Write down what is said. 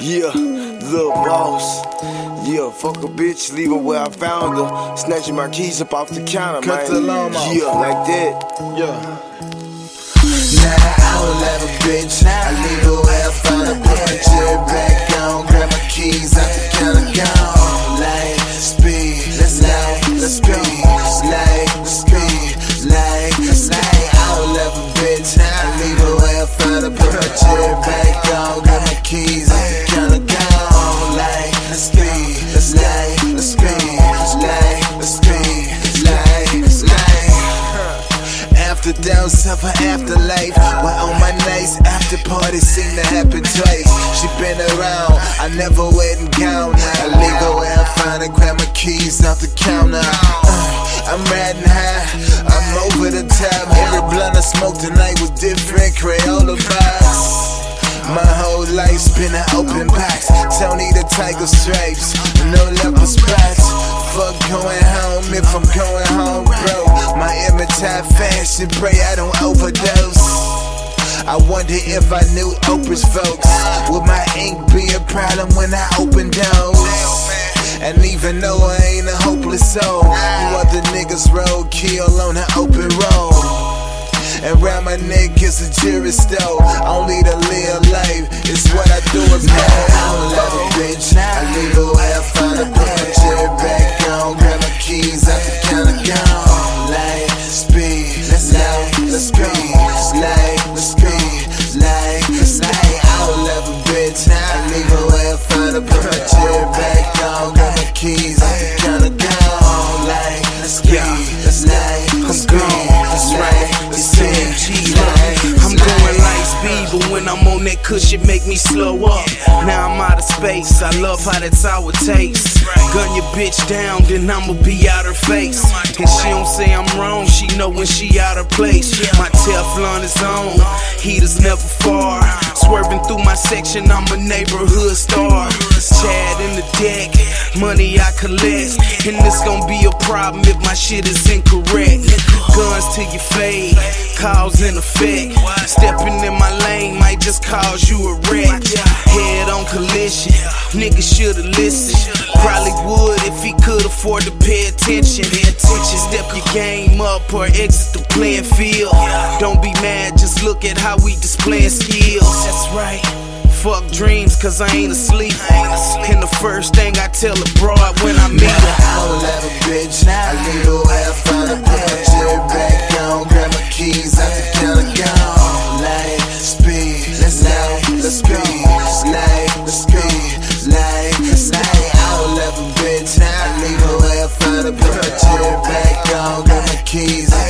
Yeah, little boss. Yeah, fuck a bitch, leave her where I found her. Snatching my keys up off the counter, Cut man. the alarm off. Yeah, like that. Yeah. Nah, I don't love a bitch. I leave her where I found her. Put my cherry back on. Grab my keys out the counter. Gone. Like speed. Let's like, let's speed. Like, speed. Like, like. I don't love a bitch. I leave her I found her. Put my cherry back on. Grab my keys the counter. Gone. Like, let's speed. Let's like, let's. Like, let's speed. Like, like. After down suffer afterlife. But on my nights after parties seem to happen twice. She been around, I never went and gone. I leave her where I find her, grab my keys off the counter. Uh, I'm riding high, I'm over the top. Every blunt I smoke tonight Tiger Stripes, no leopard spots. Fuck going home if I'm going home, bro. My image fashion, pray I don't overdose. I wonder if I knew Oprah's folks. Would my ink be a problem when I open doors? And even though I ain't a hopeless soul, you other niggas roadkill on an open road. And round my neck is a jury stove. Only to live life is what but when I'm on that cushion, make me slow up. Now I'm out of space. I love how that sour tastes. Gun your bitch down, then I'ma be out her face. And she don't say I'm wrong, she know when she out of place. My Teflon is on, heaters never far. Swerving through my section, I'm a neighborhood star. Chad in the deck, money I collect. And this gon' be a problem if my shit is incorrect. Guns to your fade, cause in effect. Stepping in my lane might just cause you a wreck. Head on collision, nigga should've listened. Probably would if he could afford to pay attention. Step your game up or exit the playing field. Don't be mad, just look at how we displaying skills. That's right. Fuck dreams, cause I ain't asleep. And the first thing I tell a broad when I meet her. I don't love a bitch, I leave her where I find her. Put my chair back on, grab my keys out the counter, gone. Light, speed, let's light, let's speed, light, speed, light, speed. I don't love a bitch, I leave her where I find her. Put my chair back on, grab my keys out